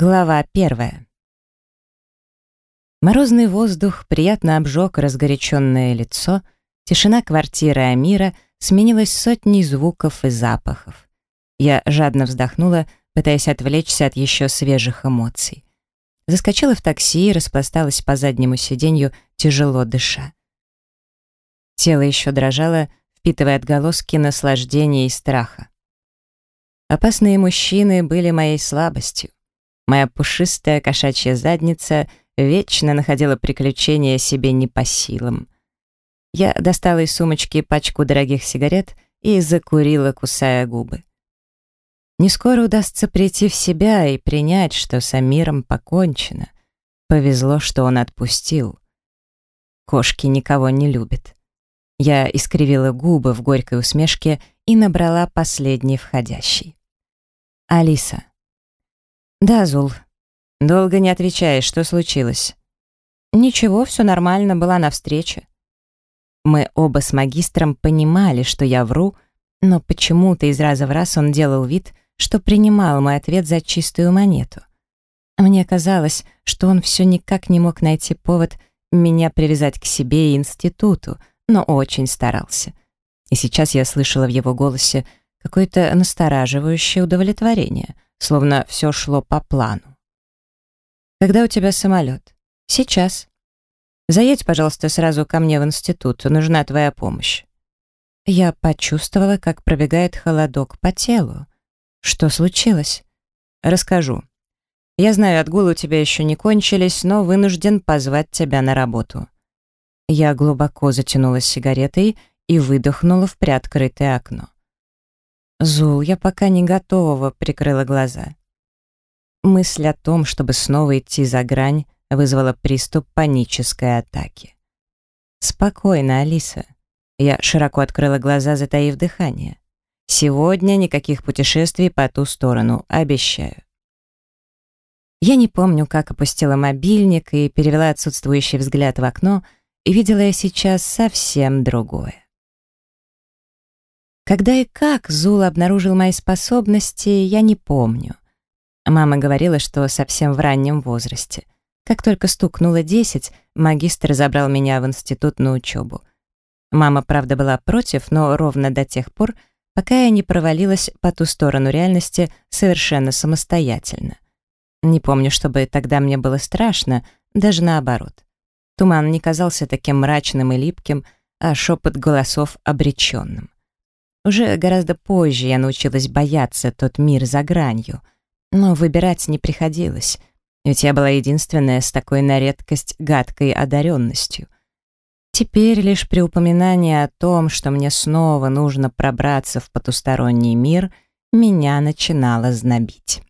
Глава первая. Морозный воздух приятно обжег разгоряченное лицо, тишина квартиры Амира сменилась сотней звуков и запахов. Я жадно вздохнула, пытаясь отвлечься от еще свежих эмоций. Заскочила в такси и распласталась по заднему сиденью, тяжело дыша. Тело еще дрожало, впитывая отголоски наслаждения и страха. Опасные мужчины были моей слабостью. Моя пушистая кошачья задница вечно находила приключения себе не по силам. Я достала из сумочки пачку дорогих сигарет и закурила, кусая губы. Не скоро удастся прийти в себя и принять, что с Амиром покончено. Повезло, что он отпустил. Кошки никого не любят. Я искривила губы в горькой усмешке и набрала последний входящий. «Алиса, «Да, Зул. Долго не отвечаешь, что случилось?» «Ничего, все нормально, была на встрече». Мы оба с магистром понимали, что я вру, но почему-то из раза в раз он делал вид, что принимал мой ответ за чистую монету. Мне казалось, что он все никак не мог найти повод меня привязать к себе и институту, но очень старался. И сейчас я слышала в его голосе какое-то настораживающее удовлетворение — словно все шло по плану. «Когда у тебя самолет?» «Сейчас». «Заедь, пожалуйста, сразу ко мне в институт, нужна твоя помощь». Я почувствовала, как пробегает холодок по телу. Что случилось? Расскажу. Я знаю, отгулы у тебя еще не кончились, но вынужден позвать тебя на работу. Я глубоко затянулась сигаретой и выдохнула в приоткрытое окно. «Зул, я пока не готова», — прикрыла глаза. Мысль о том, чтобы снова идти за грань, вызвала приступ панической атаки. «Спокойно, Алиса». Я широко открыла глаза, затаив дыхание. «Сегодня никаких путешествий по ту сторону, обещаю». Я не помню, как опустила мобильник и перевела отсутствующий взгляд в окно, и видела я сейчас совсем другое. Когда и как Зул обнаружил мои способности, я не помню. Мама говорила, что совсем в раннем возрасте. Как только стукнуло десять, магистр забрал меня в институт на учебу. Мама, правда, была против, но ровно до тех пор, пока я не провалилась по ту сторону реальности совершенно самостоятельно. Не помню, чтобы тогда мне было страшно, даже наоборот. Туман не казался таким мрачным и липким, а шепот голосов обреченным. Уже гораздо позже я научилась бояться тот мир за гранью, но выбирать не приходилось, ведь я была единственная с такой на редкость гадкой одаренностью. Теперь лишь при упоминании о том, что мне снова нужно пробраться в потусторонний мир, меня начинало знобить.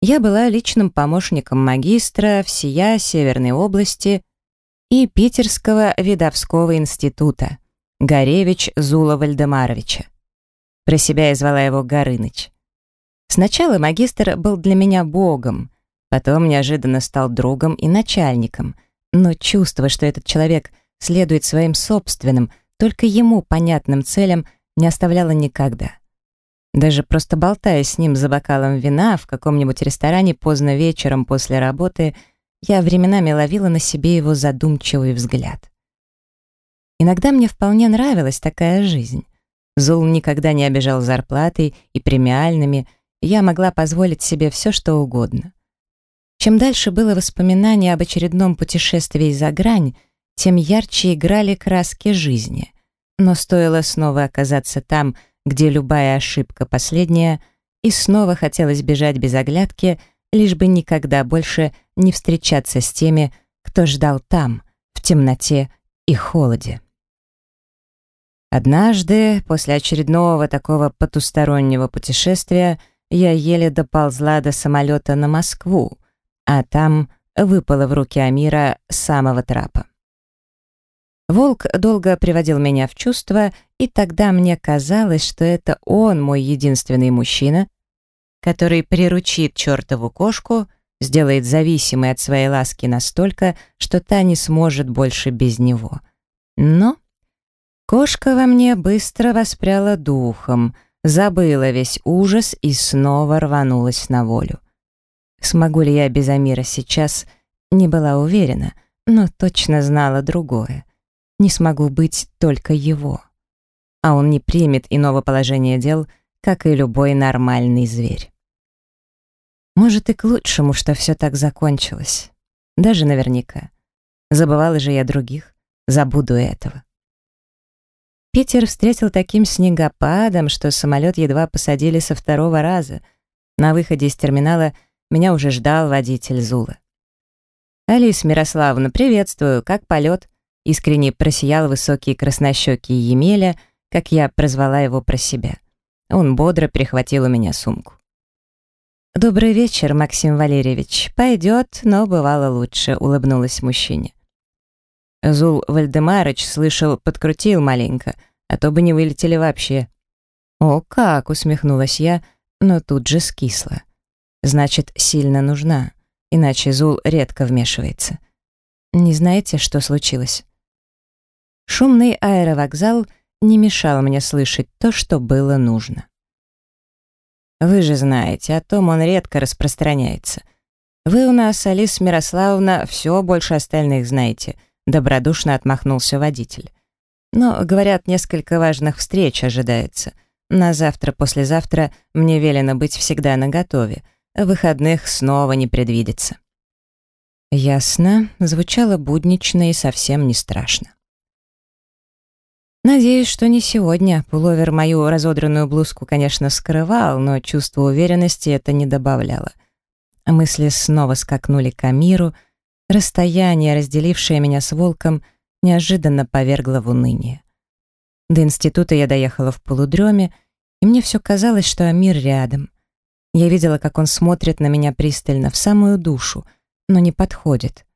Я была личным помощником магистра всея Северной области и Питерского видовского института, Горевич Зула Вальдемаровича. Про себя я звала его Горыныч. Сначала магистр был для меня богом, потом неожиданно стал другом и начальником, но чувство, что этот человек следует своим собственным, только ему понятным целям, не оставляло никогда. Даже просто болтая с ним за бокалом вина в каком-нибудь ресторане поздно вечером после работы, я временами ловила на себе его задумчивый взгляд. Иногда мне вполне нравилась такая жизнь. Зул никогда не обижал зарплатой и премиальными, и я могла позволить себе все, что угодно. Чем дальше было воспоминание об очередном путешествии за грань, тем ярче играли краски жизни. Но стоило снова оказаться там, где любая ошибка последняя, и снова хотелось бежать без оглядки, лишь бы никогда больше не встречаться с теми, кто ждал там, в темноте и холоде. Однажды, после очередного такого потустороннего путешествия, я еле доползла до самолета на Москву, а там выпала в руки Амира с самого трапа. Волк долго приводил меня в чувство, и тогда мне казалось, что это он мой единственный мужчина, который приручит чертову кошку, сделает зависимой от своей ласки настолько, что та не сможет больше без него. Но Кошка во мне быстро воспряла духом, забыла весь ужас и снова рванулась на волю. Смогу ли я без Амира сейчас, не была уверена, но точно знала другое. Не смогу быть только его. А он не примет иного положения дел, как и любой нормальный зверь. Может, и к лучшему, что все так закончилось. Даже наверняка. Забывала же я других. Забуду этого. Питер встретил таким снегопадом, что самолет едва посадили со второго раза. На выходе из терминала меня уже ждал водитель Зула. «Алис Мирославовна, приветствую, как полет?» Искренне просиял высокий краснощекий Емеля, как я прозвала его про себя. Он бодро перехватил у меня сумку. «Добрый вечер, Максим Валерьевич. Пойдет, но бывало лучше», — улыбнулась мужчине. Зул Вальдемарыч, слышал, подкрутил маленько, а то бы не вылетели вообще. «О, как!» — усмехнулась я, но тут же скисла. Значит, сильно нужна, иначе Зул редко вмешивается. Не знаете, что случилось? Шумный аэровокзал не мешал мне слышать то, что было нужно. Вы же знаете, о том он редко распространяется. Вы у нас, Алис Мирославовна, все больше остальных знаете, добродушно отмахнулся водитель. Но, говорят, несколько важных встреч ожидается. На завтра-послезавтра мне велено быть всегда наготове — Выходных снова не предвидится. Ясно, звучало буднично и совсем не страшно. Надеюсь, что не сегодня. Пуловер мою разодранную блузку, конечно, скрывал, но чувство уверенности это не добавляло. Мысли снова скакнули к Амиру. Расстояние, разделившее меня с волком, неожиданно повергло в уныние. До института я доехала в полудреме, и мне все казалось, что Амир рядом. Я видела, как он смотрит на меня пристально, в самую душу, но не подходит.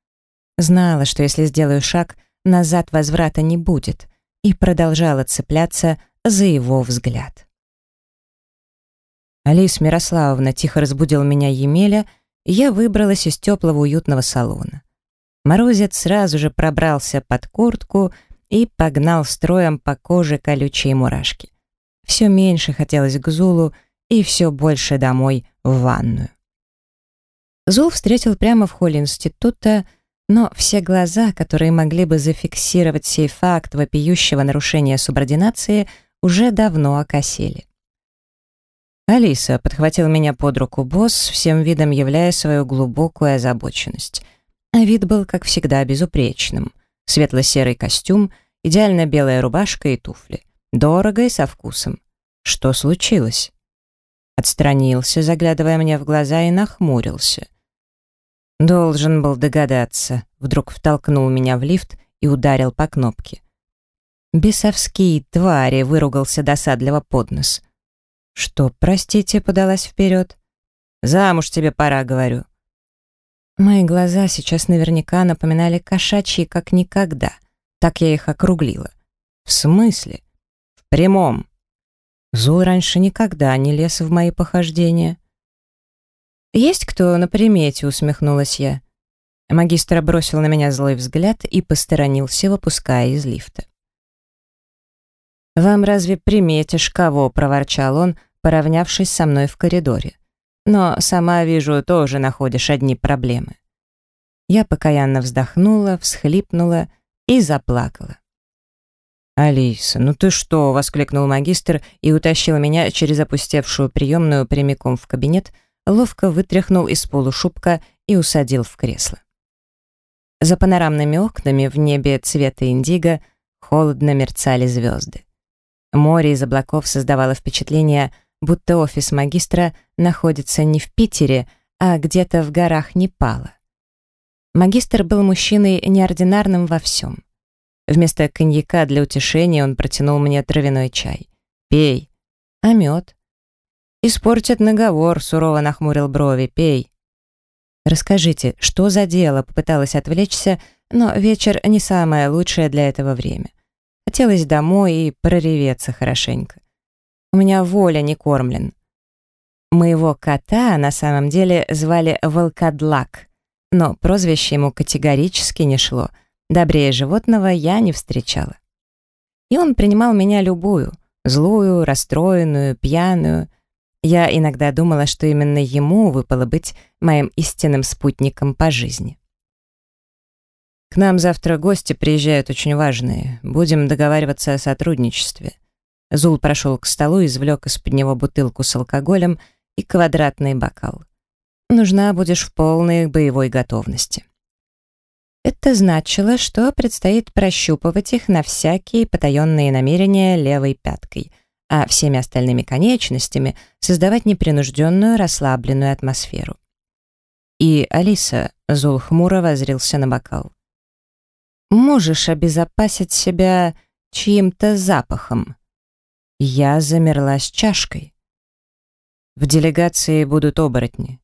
Знала, что если сделаю шаг, назад возврата не будет, и продолжала цепляться за его взгляд. Алис Мирославовна тихо разбудил меня Емеля, я выбралась из теплого уютного салона. Морозец сразу же пробрался под куртку и погнал строем по коже колючие мурашки. Все меньше хотелось к Зулу, и все больше домой в ванную. Зул встретил прямо в холле института, но все глаза, которые могли бы зафиксировать сей факт вопиющего нарушения субординации, уже давно окосели. Алиса подхватил меня под руку босс, всем видом являя свою глубокую озабоченность. А вид был, как всегда, безупречным. Светло-серый костюм, идеально белая рубашка и туфли. Дорого и со вкусом. Что случилось? Отстранился, заглядывая мне в глаза, и нахмурился. Должен был догадаться. Вдруг втолкнул меня в лифт и ударил по кнопке. «Бесовские твари!» — выругался досадливо под нос. «Что, простите?» — подалась вперед. «Замуж тебе пора», — говорю. Мои глаза сейчас наверняка напоминали кошачьи, как никогда. Так я их округлила. «В смысле?» «В прямом. Зул раньше никогда не лез в мои похождения. «Есть кто на примете?» — усмехнулась я. Магистр бросил на меня злой взгляд и посторонился, выпуская из лифта. «Вам разве приметишь кого?» — проворчал он, поравнявшись со мной в коридоре. «Но сама вижу, тоже находишь одни проблемы». Я покаянно вздохнула, всхлипнула и заплакала. «Алиса, ну ты что?» — воскликнул магистр и утащил меня через опустевшую приемную прямиком в кабинет, ловко вытряхнул из полушубка и усадил в кресло. За панорамными окнами в небе цвета индиго холодно мерцали звезды. Море из облаков создавало впечатление, будто офис магистра находится не в Питере, а где-то в горах Непала. Магистр был мужчиной неординарным во всем. Вместо коньяка для утешения он протянул мне травяной чай. «Пей». «А мед?» «Испортит наговор», — сурово нахмурил брови. «Пей». «Расскажите, что за дело?» — попыталась отвлечься, но вечер не самое лучшее для этого время. Хотелось домой и прореветься хорошенько. У меня воля не кормлен. Моего кота на самом деле звали Волкодлак, но прозвище ему категорически не шло — Добрее животного я не встречала. И он принимал меня любую, злую, расстроенную, пьяную. Я иногда думала, что именно ему выпало быть моим истинным спутником по жизни. К нам завтра гости приезжают очень важные. Будем договариваться о сотрудничестве. Зул прошел к столу, извлек из-под него бутылку с алкоголем и квадратный бокал. Нужна будешь в полной боевой готовности. Это значило, что предстоит прощупывать их на всякие потаенные намерения левой пяткой, а всеми остальными конечностями создавать непринужденную, расслабленную атмосферу. И Алиса, Зул хмуро возрился на бокал. «Можешь обезопасить себя чьим-то запахом?» Я замерла с чашкой. В делегации будут оборотни.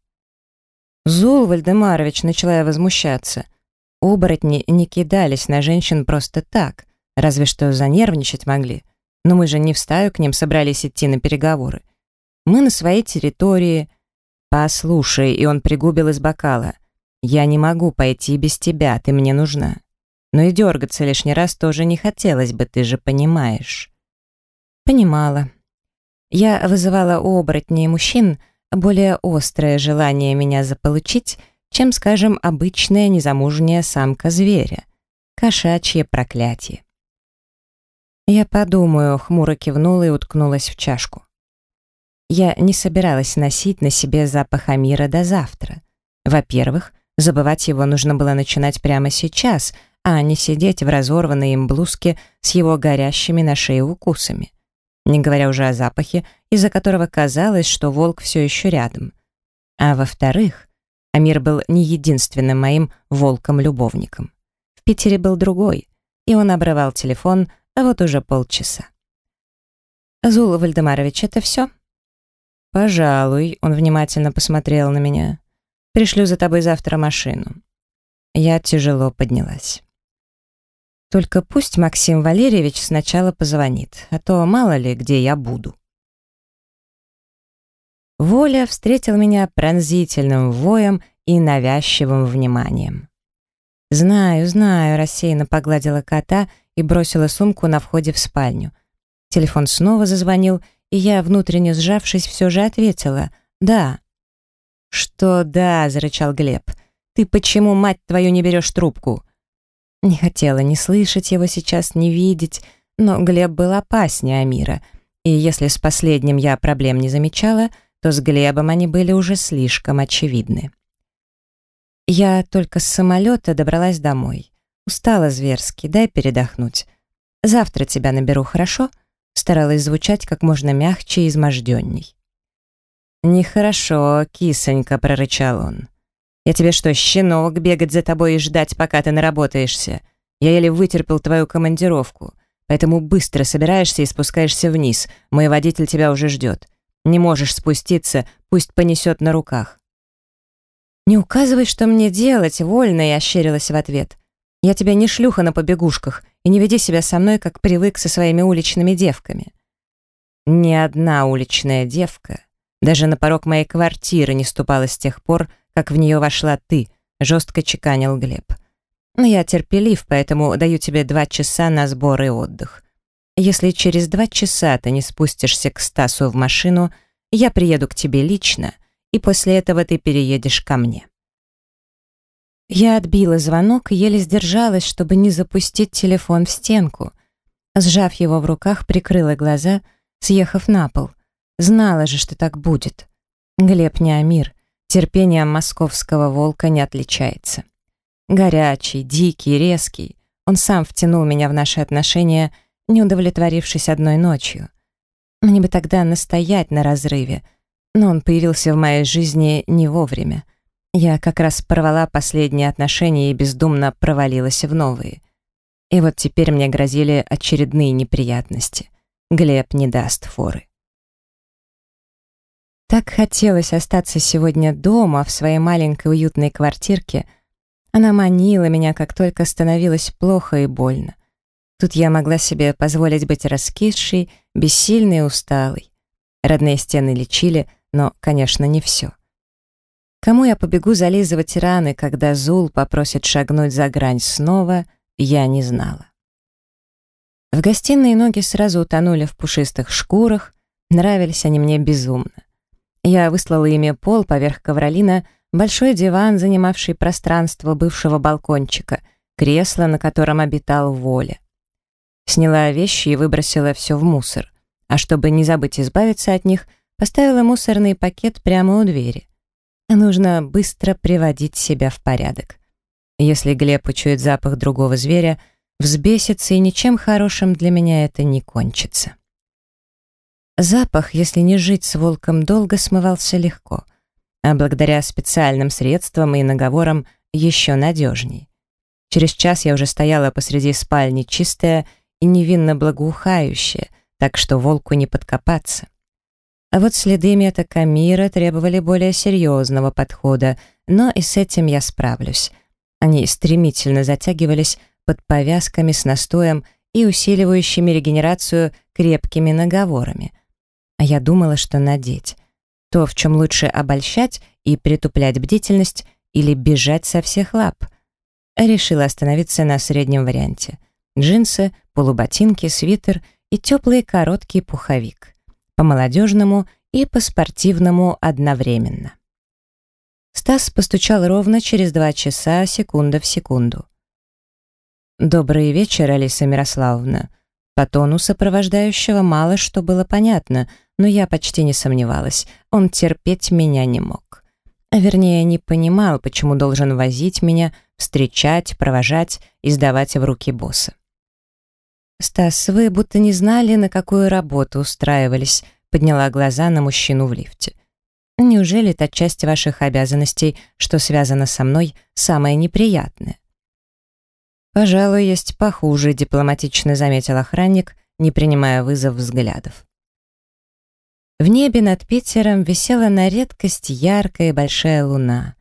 Зул Вальдемарович начала я возмущаться. Оборотни не кидались на женщин просто так, разве что занервничать могли. Но мы же не в стаю к ним собрались идти на переговоры. Мы на своей территории. Послушай, и он пригубил из бокала. Я не могу пойти без тебя, ты мне нужна. Но и дергаться лишний раз тоже не хотелось бы, ты же понимаешь. Понимала. Я вызывала у оборотней мужчин, более острое желание меня заполучить, чем, скажем, обычная незамужняя самка зверя. Кошачье проклятие. Я подумаю, хмуро кивнула и уткнулась в чашку. Я не собиралась носить на себе запах Амира до завтра. Во-первых, забывать его нужно было начинать прямо сейчас, а не сидеть в разорванной им блузке с его горящими на шее укусами не говоря уже о запахе, из-за которого казалось, что волк все еще рядом. А во-вторых, Амир был не единственным моим волком-любовником. В Питере был другой, и он обрывал телефон, а вот уже полчаса. «Зула Вальдемарович, это все?» «Пожалуй», — он внимательно посмотрел на меня. «Пришлю за тобой завтра машину». Я тяжело поднялась. Только пусть Максим Валерьевич сначала позвонит, а то мало ли, где я буду. Воля встретил меня пронзительным воем и навязчивым вниманием. «Знаю, знаю», — рассеянно погладила кота и бросила сумку на входе в спальню. Телефон снова зазвонил, и я, внутренне сжавшись, все же ответила «да». «Что «да», — зарычал Глеб. «Ты почему, мать твою, не берешь трубку?» Не хотела ни слышать его сейчас, ни видеть, но Глеб был опаснее Амира, и если с последним я проблем не замечала, то с Глебом они были уже слишком очевидны. Я только с самолета добралась домой. Устала зверски, дай передохнуть. Завтра тебя наберу, хорошо? Старалась звучать как можно мягче и изможденней. «Нехорошо, кисонька», — прорычал он. Я тебе что, щенок, бегать за тобой и ждать, пока ты наработаешься? Я еле вытерпел твою командировку. Поэтому быстро собираешься и спускаешься вниз. Мой водитель тебя уже ждет. Не можешь спуститься, пусть понесет на руках. «Не указывай, что мне делать, вольно», — я ощерилась в ответ. «Я тебя не шлюха на побегушках, и не веди себя со мной, как привык со своими уличными девками». Ни одна уличная девка даже на порог моей квартиры не ступала с тех пор, как в нее вошла ты», — жестко чеканил Глеб. «Но я терпелив, поэтому даю тебе два часа на сбор и отдых. Если через два часа ты не спустишься к Стасу в машину, я приеду к тебе лично, и после этого ты переедешь ко мне». Я отбила звонок и еле сдержалась, чтобы не запустить телефон в стенку. Сжав его в руках, прикрыла глаза, съехав на пол. Знала же, что так будет. Глеб не Амир, терпением московского волка не отличается. Горячий, дикий, резкий, он сам втянул меня в наши отношения, не удовлетворившись одной ночью. Мне бы тогда настоять на разрыве, но он появился в моей жизни не вовремя. Я как раз порвала последние отношения и бездумно провалилась в новые. И вот теперь мне грозили очередные неприятности. Глеб не даст форы. Так хотелось остаться сегодня дома, в своей маленькой уютной квартирке. Она манила меня, как только становилось плохо и больно. Тут я могла себе позволить быть раскисшей, бессильной и усталой. Родные стены лечили, но, конечно, не все. Кому я побегу зализывать раны, когда Зул попросит шагнуть за грань снова, я не знала. В гостиной ноги сразу утонули в пушистых шкурах, нравились они мне безумно. Я выслала ими пол поверх ковролина, большой диван, занимавший пространство бывшего балкончика, кресло, на котором обитал Воля. Сняла вещи и выбросила все в мусор. А чтобы не забыть избавиться от них, поставила мусорный пакет прямо у двери. Нужно быстро приводить себя в порядок. Если Глеб учует запах другого зверя, взбесится, и ничем хорошим для меня это не кончится. Запах, если не жить с волком долго, смывался легко, а благодаря специальным средствам и наговорам еще надежней. Через час я уже стояла посреди спальни чистая и невинно благоухающая, так что волку не подкопаться. А вот следы метакамира требовали более серьезного подхода, но и с этим я справлюсь. Они стремительно затягивались под повязками с настоем и усиливающими регенерацию крепкими наговорами. А я думала, что надеть. То, в чем лучше обольщать и притуплять бдительность или бежать со всех лап. Решила остановиться на среднем варианте. Джинсы, полуботинки, свитер и теплый короткий пуховик по-молодежному и по-спортивному одновременно. Стас постучал ровно через два часа, секунда в секунду. «Добрый вечер, Алиса Мирославовна». По тону сопровождающего мало что было понятно, но я почти не сомневалась, он терпеть меня не мог. А вернее, не понимал, почему должен возить меня, встречать, провожать и сдавать в руки босса. «Стас, вы будто не знали, на какую работу устраивались», подняла глаза на мужчину в лифте. «Неужели та часть ваших обязанностей, что связана со мной, самая неприятная?» «Пожалуй, есть похуже», — дипломатично заметил охранник, не принимая вызов взглядов. В небе над Питером висела на редкость яркая большая луна.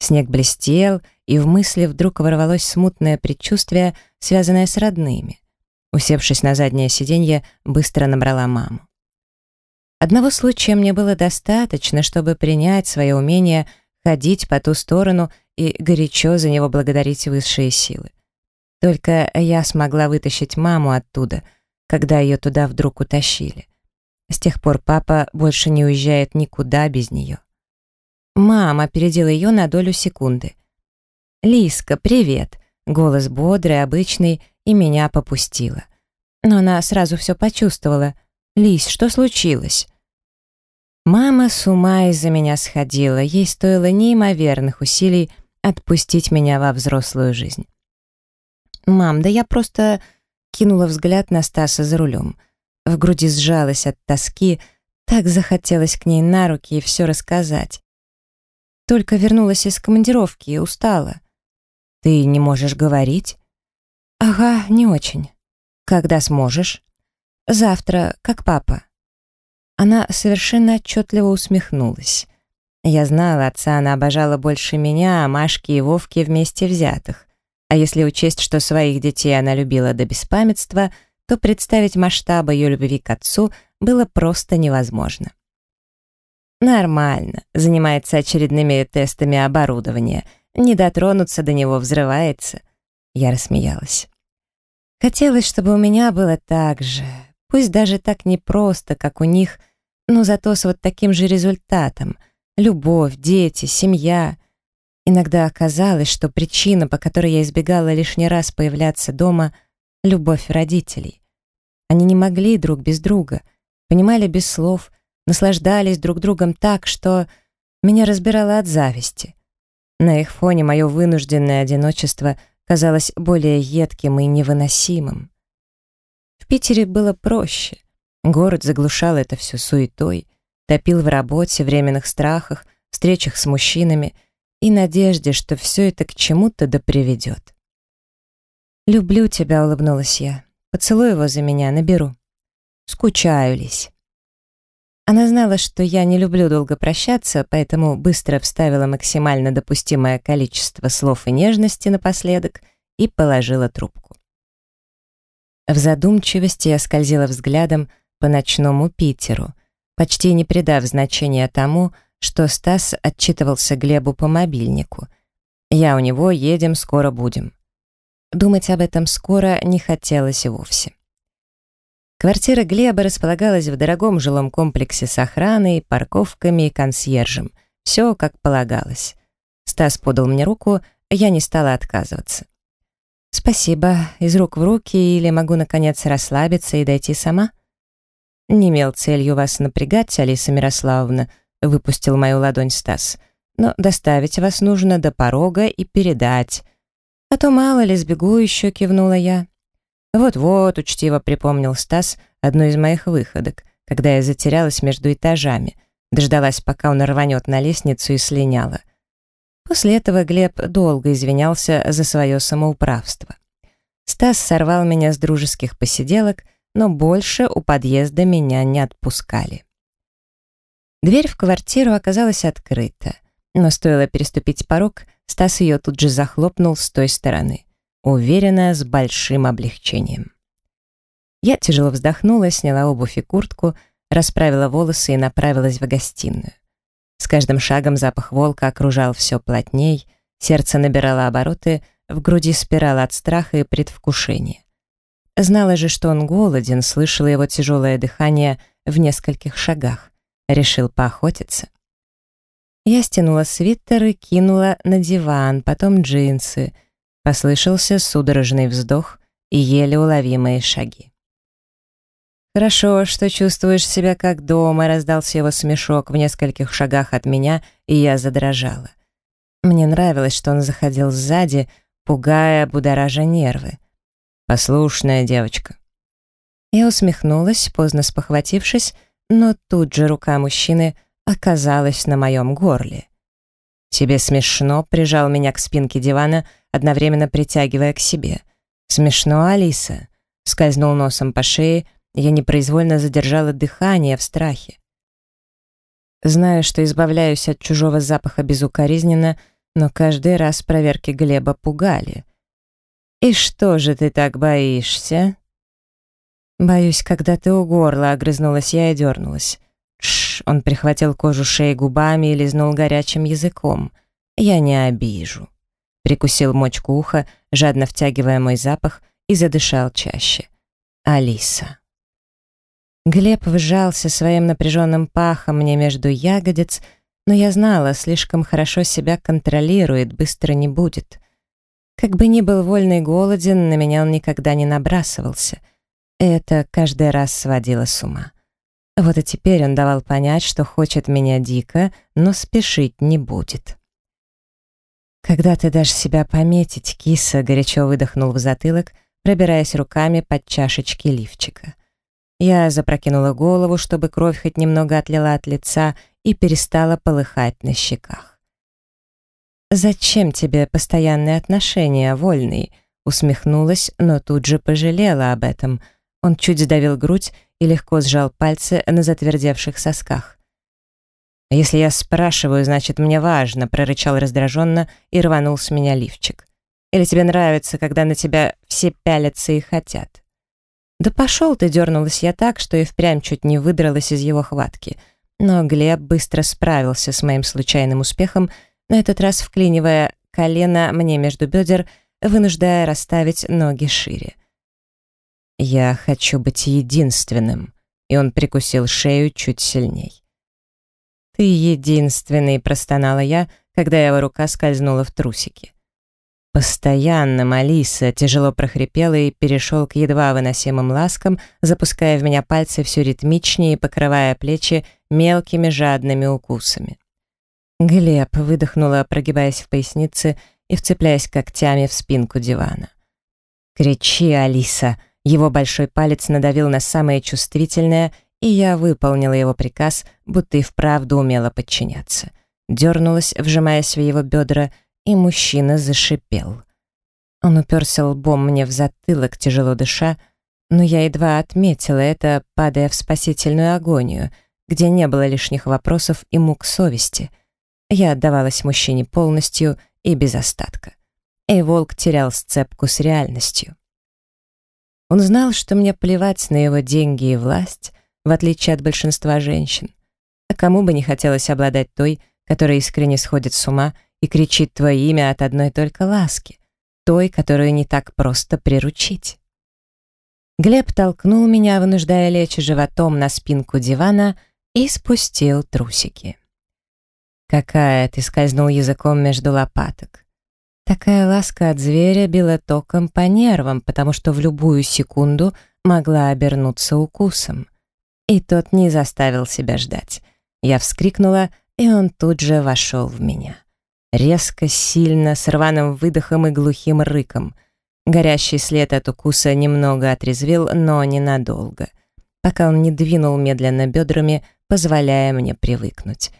Снег блестел, и в мысли вдруг ворвалось смутное предчувствие, связанное с родными. Усевшись на заднее сиденье, быстро набрала маму. Одного случая мне было достаточно, чтобы принять свое умение ходить по ту сторону и горячо за него благодарить высшие силы. Только я смогла вытащить маму оттуда, когда ее туда вдруг утащили. С тех пор папа больше не уезжает никуда без нее. Мама опередила ее на долю секунды. «Лиска, привет!» Голос бодрый, обычный, и меня попустила. Но она сразу все почувствовала. «Лис, что случилось?» Мама с ума из-за меня сходила, ей стоило неимоверных усилий отпустить меня во взрослую жизнь. «Мам, да я просто...» кинула взгляд на Стаса за рулем. В груди сжалась от тоски, так захотелось к ней на руки и все рассказать. Только вернулась из командировки и устала. «Ты не можешь говорить?» «Ага, не очень. Когда сможешь?» «Завтра, как папа». Она совершенно отчетливо усмехнулась. Я знала, отца она обожала больше меня, а Машки и Вовки вместе взятых. А если учесть, что своих детей она любила до беспамятства, то представить масштабы ее любви к отцу было просто невозможно. Нормально, занимается очередными тестами оборудования, не дотронуться до него взрывается. Я рассмеялась. Хотелось, чтобы у меня было так же, пусть даже так непросто, как у них, но зато с вот таким же результатом. Любовь, дети, семья. Иногда оказалось, что причина, по которой я избегала лишний раз появляться дома — любовь родителей. Они не могли друг без друга, понимали без слов, наслаждались друг другом так, что меня разбирало от зависти. На их фоне мое вынужденное одиночество — казалось более едким и невыносимым. В Питере было проще. Город заглушал это все суетой, топил в работе, временных страхах, встречах с мужчинами и надежде, что все это к чему-то да приведет. «Люблю тебя», — улыбнулась я. «Поцелуй его за меня, наберу». «Скучаю, Лись». Она знала, что я не люблю долго прощаться, поэтому быстро вставила максимально допустимое количество слов и нежности напоследок и положила трубку. В задумчивости я скользила взглядом по ночному Питеру, почти не придав значения тому, что Стас отчитывался Глебу по мобильнику. «Я у него, едем, скоро будем». Думать об этом скоро не хотелось и вовсе. Квартира Глеба располагалась в дорогом жилом комплексе с охраной, парковками и консьержем. Все как полагалось. Стас подал мне руку, я не стала отказываться. «Спасибо. Из рук в руки или могу, наконец, расслабиться и дойти сама?» «Не имел целью вас напрягать, Алиса Мирославовна», — выпустил мою ладонь Стас. «Но доставить вас нужно до порога и передать. А то мало ли сбегу еще», — кивнула я. «Вот-вот», — учтиво припомнил Стас одну из моих выходок, когда я затерялась между этажами, дождалась, пока он рванет на лестницу и слиняла. После этого Глеб долго извинялся за свое самоуправство. Стас сорвал меня с дружеских посиделок, но больше у подъезда меня не отпускали. Дверь в квартиру оказалась открыта, но стоило переступить порог, Стас ее тут же захлопнул с той стороны, уверенно, с большим облегчением. Я тяжело вздохнула, сняла обувь и куртку, расправила волосы и направилась в гостиную. С каждым шагом запах волка окружал все плотней, сердце набирало обороты, в груди спирала от страха и предвкушения. Знала же, что он голоден, слышала его тяжелое дыхание в нескольких шагах. Решил поохотиться. Я стянула свитер и кинула на диван, потом джинсы. Послышался судорожный вздох и еле уловимые шаги. «Хорошо, что чувствуешь себя как дома», — раздался его смешок в нескольких шагах от меня, и я задрожала. Мне нравилось, что он заходил сзади, пугая, будоража нервы. «Послушная девочка». Я усмехнулась, поздно спохватившись, но тут же рука мужчины оказалась на моем горле. «Тебе смешно?» — прижал меня к спинке дивана, одновременно притягивая к себе. «Смешно, Алиса?» — скользнул носом по шее, я непроизвольно задержала дыхание в страхе. Знаю, что избавляюсь от чужого запаха безукоризненно, но каждый раз проверки Глеба пугали. «И что же ты так боишься?» «Боюсь, когда ты у горла», — огрызнулась я и дернулась. Тш, он прихватил кожу шеи губами и лизнул горячим языком. «Я не обижу». Прикусил мочку уха, жадно втягивая мой запах, и задышал чаще. «Алиса». Глеб вжался своим напряженным пахом мне между ягодиц, но я знала, слишком хорошо себя контролирует, быстро не будет. Как бы ни был вольный голоден, на меня он никогда не набрасывался. Это каждый раз сводило с ума. Вот и теперь он давал понять, что хочет меня дико, но спешить не будет. «Когда ты дашь себя пометить, киса?» — горячо выдохнул в затылок, пробираясь руками под чашечки лифчика. Я запрокинула голову, чтобы кровь хоть немного отлила от лица и перестала полыхать на щеках. «Зачем тебе постоянные отношения, вольный?» Усмехнулась, но тут же пожалела об этом. Он чуть сдавил грудь и легко сжал пальцы на затвердевших сосках. «Если я спрашиваю, значит, мне важно», — прорычал раздраженно и рванул с меня лифчик. «Или тебе нравится, когда на тебя все пялятся и хотят?» «Да пошел ты!» — дернулась я так, что и впрямь чуть не выдралась из его хватки. Но Глеб быстро справился с моим случайным успехом, на этот раз вклинивая колено мне между бедер, вынуждая расставить ноги шире. «Я хочу быть единственным», и он прикусил шею чуть сильней. «Ты единственный», — простонала я, когда его рука скользнула в трусики. Постоянно Малиса тяжело прохрипела и перешел к едва выносимым ласкам, запуская в меня пальцы все ритмичнее и покрывая плечи мелкими жадными укусами. Глеб выдохнула, прогибаясь в пояснице и вцепляясь когтями в спинку дивана. «Кричи, Алиса!» Его большой палец надавил на самое чувствительное, и я выполнила его приказ, будто и вправду умела подчиняться. Дернулась, вжимаясь в его бедра, и мужчина зашипел. Он уперся лбом мне в затылок, тяжело дыша, но я едва отметила это, падая в спасительную агонию, где не было лишних вопросов и мук совести. Я отдавалась мужчине полностью и без остатка. И волк терял сцепку с реальностью. Он знал, что мне плевать на его деньги и власть, в отличие от большинства женщин. А кому бы не хотелось обладать той, которая искренне сходит с ума и кричит твое имя от одной только ласки, той, которую не так просто приручить. Глеб толкнул меня, вынуждая лечь животом на спинку дивана и спустил трусики. «Какая!» — ты скользнул языком между лопаток. Такая ласка от зверя била током по нервам, потому что в любую секунду могла обернуться укусом. И тот не заставил себя ждать. Я вскрикнула, и он тут же вошел в меня. Резко, сильно, с рваным выдохом и глухим рыком. Горящий след от укуса немного отрезвил, но ненадолго. Пока он не двинул медленно бедрами, позволяя мне привыкнуть.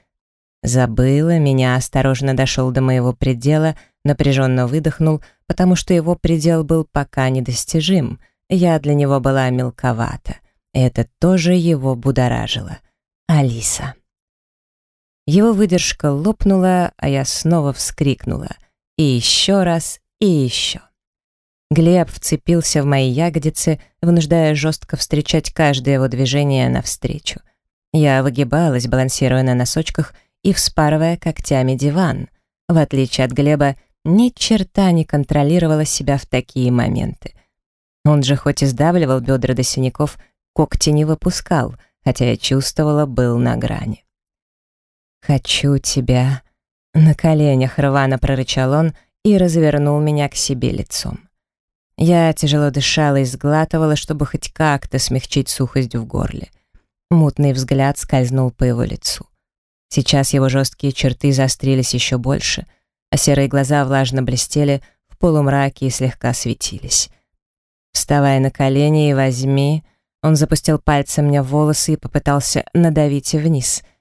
Забыла, меня осторожно дошел до моего предела, напряженно выдохнул, потому что его предел был пока недостижим. Я для него была мелковата. Это тоже его будоражило. Алиса. Его выдержка лопнула, а я снова вскрикнула. И еще раз, и еще. Глеб вцепился в мои ягодицы, вынуждая жестко встречать каждое его движение навстречу. Я выгибалась, балансируя на носочках и вспарывая когтями диван. В отличие от Глеба, ни черта не контролировала себя в такие моменты. Он же хоть и сдавливал бедра до синяков, когти не выпускал, хотя я чувствовала, был на грани. «Хочу тебя!» На коленях рвано прорычал он и развернул меня к себе лицом. Я тяжело дышала и сглатывала, чтобы хоть как-то смягчить сухость в горле. Мутный взгляд скользнул по его лицу. Сейчас его жесткие черты заострились еще больше, а серые глаза влажно блестели в полумраке и слегка светились. «Вставай на колени и возьми...» Он запустил пальцем мне в волосы и попытался надавить вниз —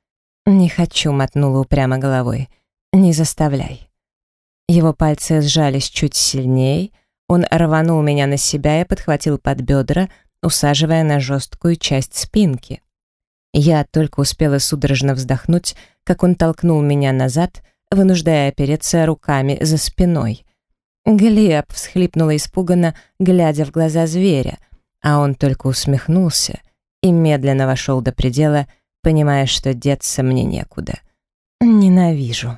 «Не хочу», — мотнула упрямо головой. «Не заставляй». Его пальцы сжались чуть сильней, он рванул меня на себя и подхватил под бедра, усаживая на жесткую часть спинки. Я только успела судорожно вздохнуть, как он толкнул меня назад, вынуждая опереться руками за спиной. Глеб всхлипнула испуганно, глядя в глаза зверя, а он только усмехнулся и медленно вошел до предела, понимая, что деться мне некуда. Ненавижу.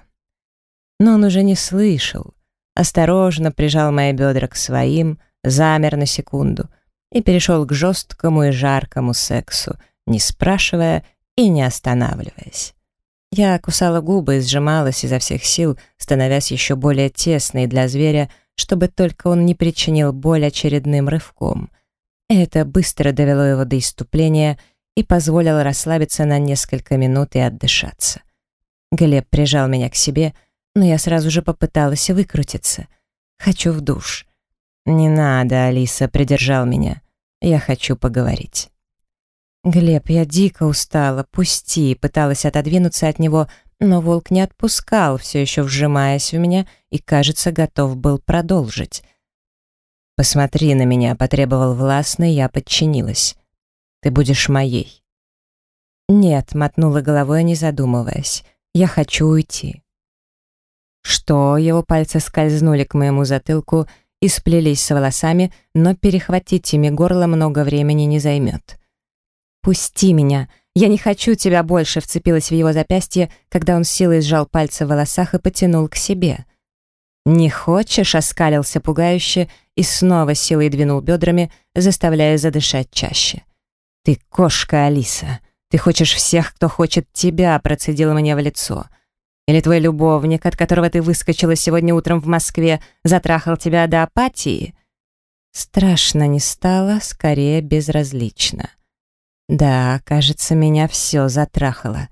Но он уже не слышал. Осторожно прижал мои бедра к своим, замер на секунду и перешел к жесткому и жаркому сексу, не спрашивая и не останавливаясь. Я кусала губы и сжималась изо всех сил, становясь еще более тесной для зверя, чтобы только он не причинил боль очередным рывком. Это быстро довело его до иступления — и позволил расслабиться на несколько минут и отдышаться. Глеб прижал меня к себе, но я сразу же попыталась выкрутиться. «Хочу в душ». «Не надо, Алиса», — придержал меня. «Я хочу поговорить». «Глеб, я дико устала, пусти», — пыталась отодвинуться от него, но волк не отпускал, все еще вжимаясь в меня и, кажется, готов был продолжить. «Посмотри на меня», — потребовал властно, и я подчинилась. Ты будешь моей». «Нет», — мотнула головой, не задумываясь. «Я хочу уйти». Что? Его пальцы скользнули к моему затылку и сплелись с волосами, но перехватить ими горло много времени не займет. «Пусти меня! Я не хочу тебя больше!» вцепилась в его запястье, когда он силой сжал пальцы в волосах и потянул к себе. «Не хочешь?» — оскалился пугающе и снова силой двинул бедрами, заставляя задышать чаще. «Ты кошка, Алиса. Ты хочешь всех, кто хочет тебя», — процедила мне в лицо. «Или твой любовник, от которого ты выскочила сегодня утром в Москве, затрахал тебя до апатии?» Страшно не стало, скорее безразлично. Да, кажется, меня все затрахало.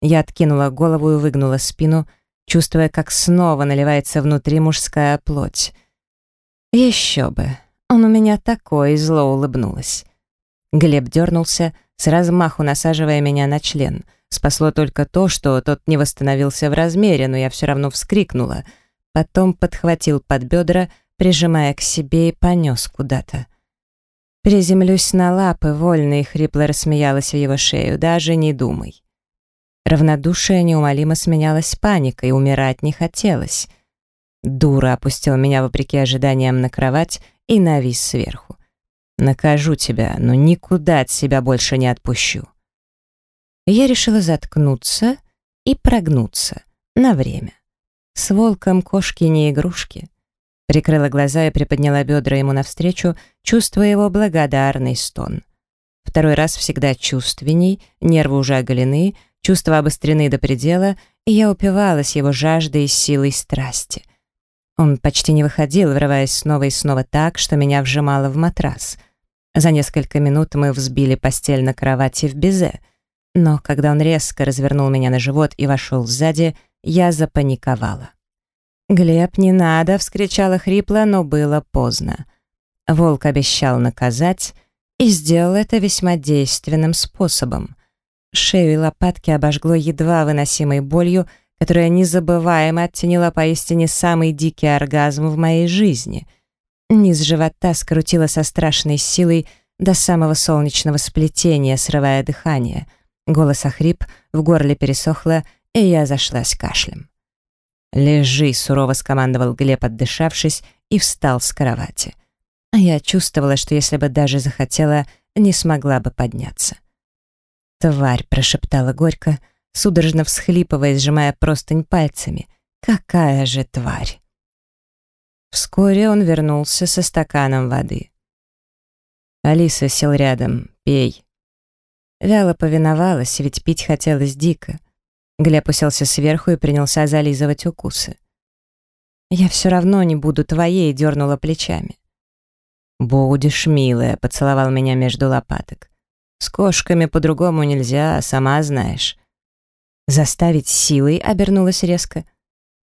Я откинула голову и выгнула спину, чувствуя, как снова наливается внутри мужская плоть. Еще бы, он у меня такой, зло улыбнулась. Глеб дернулся, с размаху насаживая меня на член. Спасло только то, что тот не восстановился в размере, но я все равно вскрикнула. Потом подхватил под бедра, прижимая к себе и понес куда-то. Приземлюсь на лапы, вольно и хрипло рассмеялась в его шею. Даже не думай. Равнодушие неумолимо сменялось паникой, умирать не хотелось. Дура опустил меня вопреки ожиданиям на кровать и навис сверху. Накажу тебя, но никуда от себя больше не отпущу. Я решила заткнуться и прогнуться на время. С волком кошки не игрушки. Прикрыла глаза и приподняла бедра ему навстречу, чувствуя его благодарный стон. Второй раз всегда чувственней, нервы уже оголены, чувства обострены до предела, и я упивалась его жаждой и силой страсти. Он почти не выходил, врываясь снова и снова так, что меня вжимало в матрас. За несколько минут мы взбили постель на кровати в безе, но когда он резко развернул меня на живот и вошел сзади, я запаниковала. «Глеб, не надо!» — вскричала хрипло, но было поздно. Волк обещал наказать и сделал это весьма действенным способом. Шею и лопатки обожгло едва выносимой болью, которая незабываемо оттенила поистине самый дикий оргазм в моей жизни. Низ живота скрутило со страшной силой до самого солнечного сплетения, срывая дыхание. Голос охрип, в горле пересохло, и я зашлась кашлем. «Лежи», — сурово скомандовал Глеб, отдышавшись, и встал с кровати. А я чувствовала, что если бы даже захотела, не смогла бы подняться. «Тварь», — прошептала горько, судорожно всхлипывая, сжимая простынь пальцами. «Какая же тварь!» Вскоре он вернулся со стаканом воды. Алиса сел рядом. «Пей». Вяло повиновалась, ведь пить хотелось дико. Глеб уселся сверху и принялся зализывать укусы. «Я все равно не буду твоей», — дернула плечами. «Будешь, милая», — поцеловал меня между лопаток. «С кошками по-другому нельзя, сама знаешь». «Заставить силой?» — обернулась резко.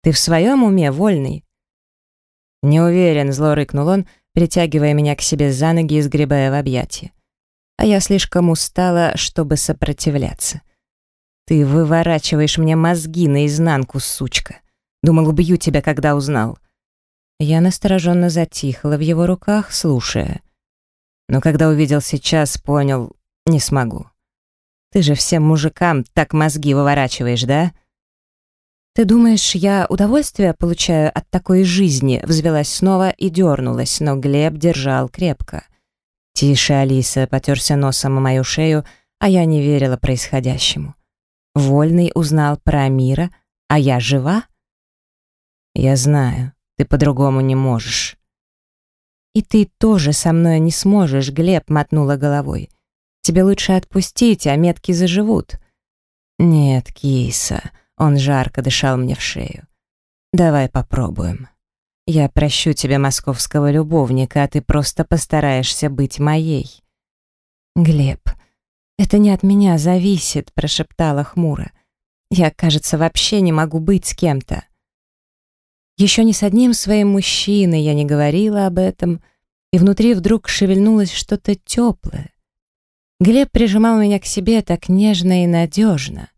«Ты в своем уме, вольный?» «Не уверен», — зло рыкнул он, притягивая меня к себе за ноги и сгребая в объятия. А я слишком устала, чтобы сопротивляться. «Ты выворачиваешь мне мозги наизнанку, сучка. Думал, убью тебя, когда узнал». Я настороженно затихла в его руках, слушая. Но когда увидел сейчас, понял, не смогу. «Ты же всем мужикам так мозги выворачиваешь, да?» «Ты думаешь, я удовольствие получаю от такой жизни?» Взвелась снова и дернулась, но Глеб держал крепко. «Тише, Алиса», — потерся носом о мою шею, а я не верила происходящему. Вольный узнал про Амира, а я жива? Я знаю, ты по-другому не можешь. И ты тоже со мной не сможешь, Глеб мотнула головой. Тебе лучше отпустить, а метки заживут. Нет, киса, он жарко дышал мне в шею. Давай попробуем. Я прощу тебе московского любовника, а ты просто постараешься быть моей. Глеб, «Это не от меня зависит», — прошептала хмуро. «Я, кажется, вообще не могу быть с кем-то». Еще ни с одним своим мужчиной я не говорила об этом, и внутри вдруг шевельнулось что-то теплое. Глеб прижимал меня к себе так нежно и надежно.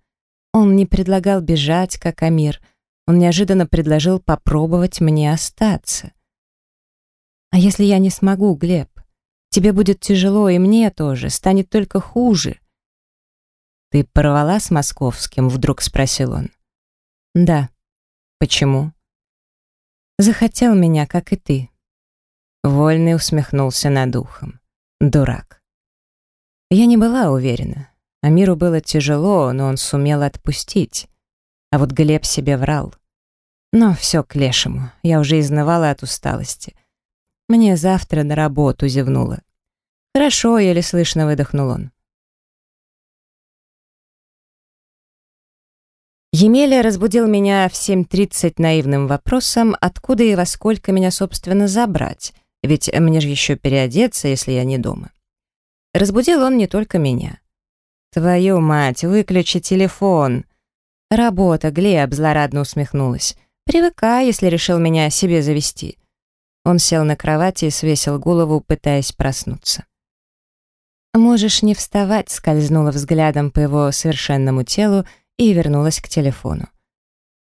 Он не предлагал бежать, как Амир, он неожиданно предложил попробовать мне остаться. «А если я не смогу, Глеб? Тебе будет тяжело, и мне тоже, станет только хуже». «Ты порвала с московским?» — вдруг спросил он. «Да». «Почему?» «Захотел меня, как и ты». Вольный усмехнулся над ухом. «Дурак». Я не была уверена. Амиру было тяжело, но он сумел отпустить. А вот Глеб себе врал. Но все к лешему. Я уже изнывала от усталости. «Мне завтра на работу», — зевнула. «Хорошо», — еле слышно выдохнул он. Емеля разбудил меня в 7.30 наивным вопросом, откуда и во сколько меня, собственно, забрать, ведь мне же еще переодеться, если я не дома. Разбудил он не только меня. «Твою мать, выключи телефон!» «Работа, Глеб», — злорадно усмехнулась. «Привыкай, если решил меня себе завести. Он сел на кровати и свесил голову, пытаясь проснуться. «Можешь не вставать», — скользнула взглядом по его совершенному телу и вернулась к телефону.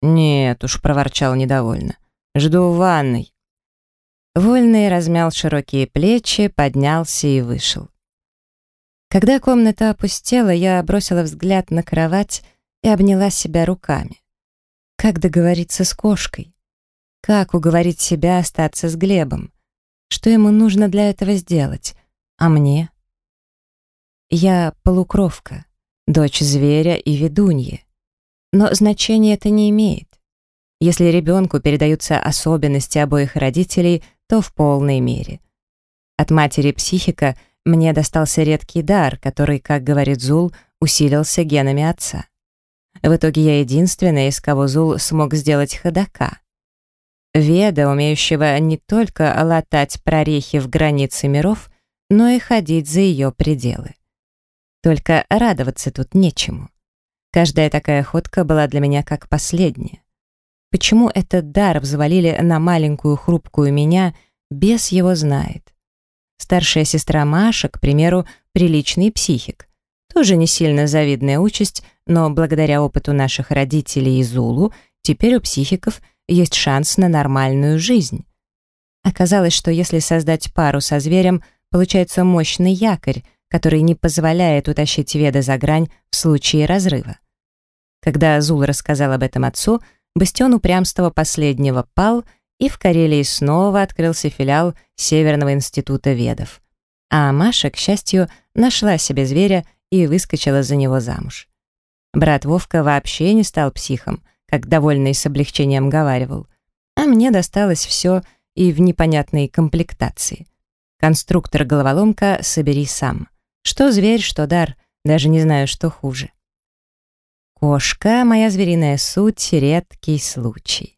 «Нет уж», — проворчал недовольно. «Жду в ванной». Вольный размял широкие плечи, поднялся и вышел. Когда комната опустела, я бросила взгляд на кровать и обняла себя руками. Как договориться с кошкой? Как уговорить себя остаться с Глебом? Что ему нужно для этого сделать? А мне? Я полукровка, дочь зверя и ведуньи. Но значения это не имеет. Если ребенку передаются особенности обоих родителей, то в полной мере. От матери психика мне достался редкий дар, который, как говорит Зул, усилился генами отца. В итоге я единственная, из кого Зул смог сделать ходока. Веда, умеющего не только латать прорехи в границе миров, но и ходить за ее пределы. Только радоваться тут нечему. Каждая такая ходка была для меня как последняя. Почему этот дар взвалили на маленькую хрупкую меня, без его знает. Старшая сестра Маша, к примеру, приличный психик. Тоже не сильно завидная участь, но благодаря опыту наших родителей и Зулу, теперь у психиков есть шанс на нормальную жизнь. Оказалось, что если создать пару со зверем, получается мощный якорь, который не позволяет утащить Веда за грань в случае разрыва. Когда Зул рассказал об этом отцу, бастион упрямства последнего пал, и в Карелии снова открылся филиал Северного института ведов. А Маша, к счастью, нашла себе зверя и выскочила за него замуж. Брат Вовка вообще не стал психом, как довольный с облегчением говаривал. А мне досталось все и в непонятной комплектации. Конструктор-головоломка собери сам. Что зверь, что дар, даже не знаю, что хуже. Кошка — моя звериная суть, редкий случай.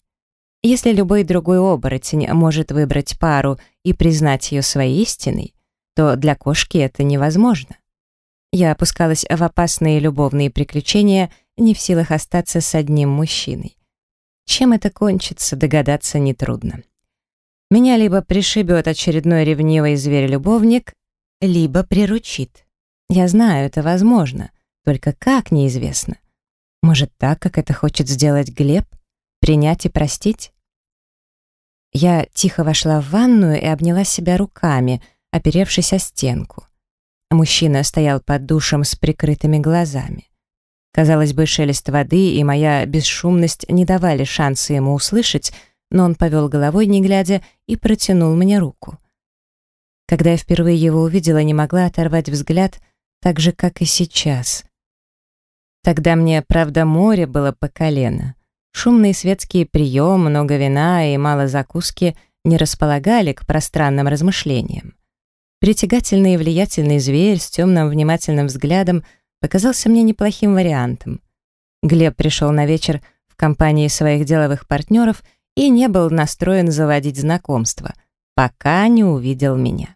Если любой другой оборотень может выбрать пару и признать ее своей истиной, то для кошки это невозможно. Я опускалась в опасные любовные приключения, не в силах остаться с одним мужчиной. Чем это кончится, догадаться нетрудно. Меня либо пришибет очередной ревнивый зверь-любовник, либо приручит. Я знаю, это возможно, только как неизвестно. Может, так, как это хочет сделать Глеб? Принять и простить? Я тихо вошла в ванную и обняла себя руками, оперевшись о стенку. Мужчина стоял под душем с прикрытыми глазами. Казалось бы, шелест воды и моя бесшумность не давали шанса ему услышать, но он повел головой, не глядя, и протянул мне руку. Когда я впервые его увидела, не могла оторвать взгляд, так же, как и сейчас. Тогда мне, правда, море было по колено. Шумный светский прием, много вина и мало закуски не располагали к пространным размышлениям. Притягательный и влиятельный зверь с темным внимательным взглядом показался мне неплохим вариантом. Глеб пришел на вечер в компании своих деловых партнеров и не был настроен заводить знакомство, пока не увидел меня.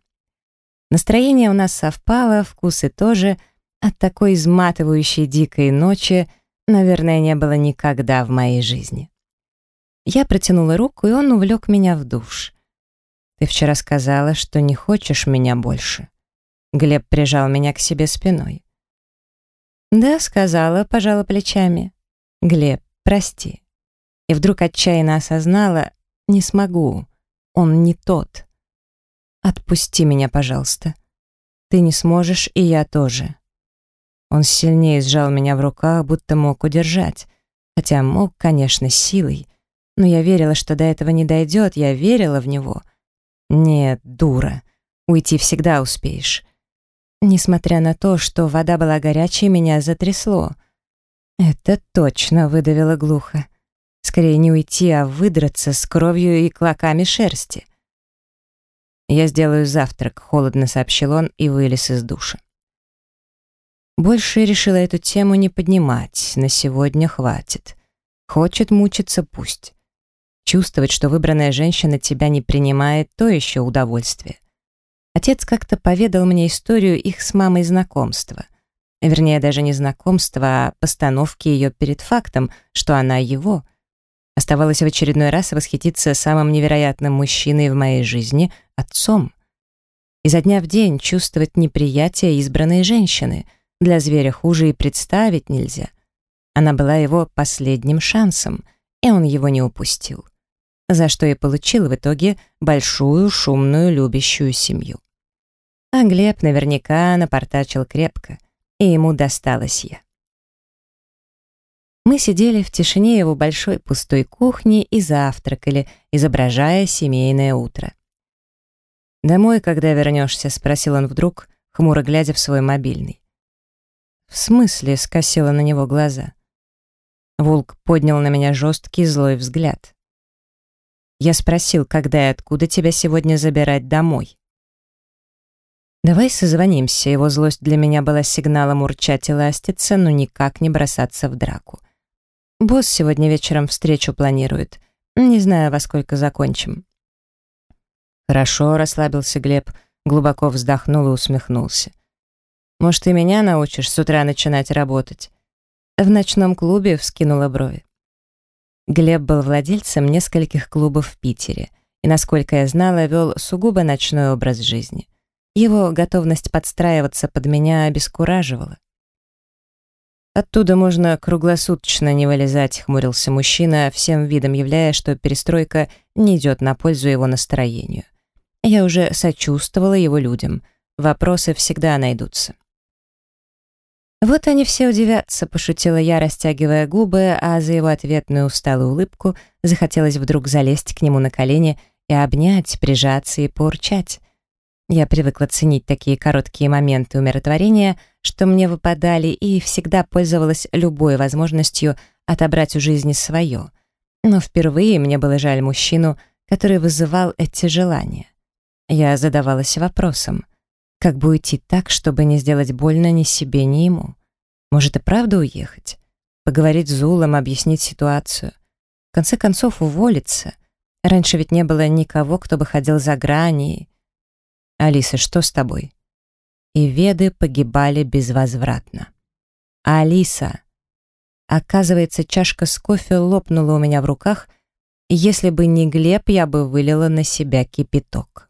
Настроение у нас совпало, вкусы тоже — от такой изматывающей дикой ночи, наверное, не было никогда в моей жизни. Я протянула руку, и он увлек меня в душ. «Ты вчера сказала, что не хочешь меня больше». Глеб прижал меня к себе спиной. «Да, сказала», — пожала плечами. «Глеб, прости». И вдруг отчаянно осознала, не смогу, он не тот. «Отпусти меня, пожалуйста. Ты не сможешь, и я тоже». Он сильнее сжал меня в руках, будто мог удержать. Хотя мог, конечно, силой. Но я верила, что до этого не дойдет, я верила в него. Нет, дура, уйти всегда успеешь. Несмотря на то, что вода была горячей, меня затрясло. Это точно выдавило глухо. Скорее не уйти, а выдраться с кровью и клоками шерсти. «Я сделаю завтрак», — холодно сообщил он и вылез из душа. Больше решила эту тему не поднимать, на сегодня хватит. Хочет мучиться, пусть. Чувствовать, что выбранная женщина тебя не принимает, то еще удовольствие. Отец как-то поведал мне историю их с мамой знакомства. Вернее, даже не знакомства, а постановки ее перед фактом, что она его. Оставалось в очередной раз восхититься самым невероятным мужчиной в моей жизни — отцом. Изо дня в день чувствовать неприятие избранной женщины — для зверя хуже и представить нельзя. Она была его последним шансом, и он его не упустил. За что и получил в итоге большую, шумную, любящую семью. А Глеб наверняка напортачил крепко, и ему досталось я. Мы сидели в тишине его большой пустой кухни и завтракали, изображая семейное утро. «Домой, когда вернешься?» — спросил он вдруг, хмуро глядя в свой мобильный. «В смысле?» — скосила на него глаза. Волк поднял на меня жесткий злой взгляд. Я спросил, когда и откуда тебя сегодня забирать домой. Давай созвонимся, его злость для меня была сигналом урчать и ластиться, но никак не бросаться в драку. Босс сегодня вечером встречу планирует. Не знаю, во сколько закончим. Хорошо, расслабился Глеб, глубоко вздохнул и усмехнулся. Может, ты меня научишь с утра начинать работать? В ночном клубе вскинула брови. Глеб был владельцем нескольких клубов в Питере и, насколько я знала, вел сугубо ночной образ жизни. Его готовность подстраиваться под меня обескураживала. «Оттуда можно круглосуточно не вылезать», — хмурился мужчина, всем видом являя, что перестройка не идет на пользу его настроению. Я уже сочувствовала его людям. Вопросы всегда найдутся. «Вот они все удивятся», — пошутила я, растягивая губы, а за его ответную усталую улыбку захотелось вдруг залезть к нему на колени и обнять, прижаться и поурчать. Я привыкла ценить такие короткие моменты умиротворения, что мне выпадали, и всегда пользовалась любой возможностью отобрать у жизни свое. Но впервые мне было жаль мужчину, который вызывал эти желания. Я задавалась вопросом, как бы уйти так, чтобы не сделать больно ни себе, ни ему? Может и правда уехать? Поговорить с Зулом, объяснить ситуацию? В конце концов, уволиться? Раньше ведь не было никого, кто бы ходил за грани. «Алиса, что с тобой?» И веды погибали безвозвратно. «Алиса!» Оказывается, чашка с кофе лопнула у меня в руках, и если бы не Глеб, я бы вылила на себя кипяток.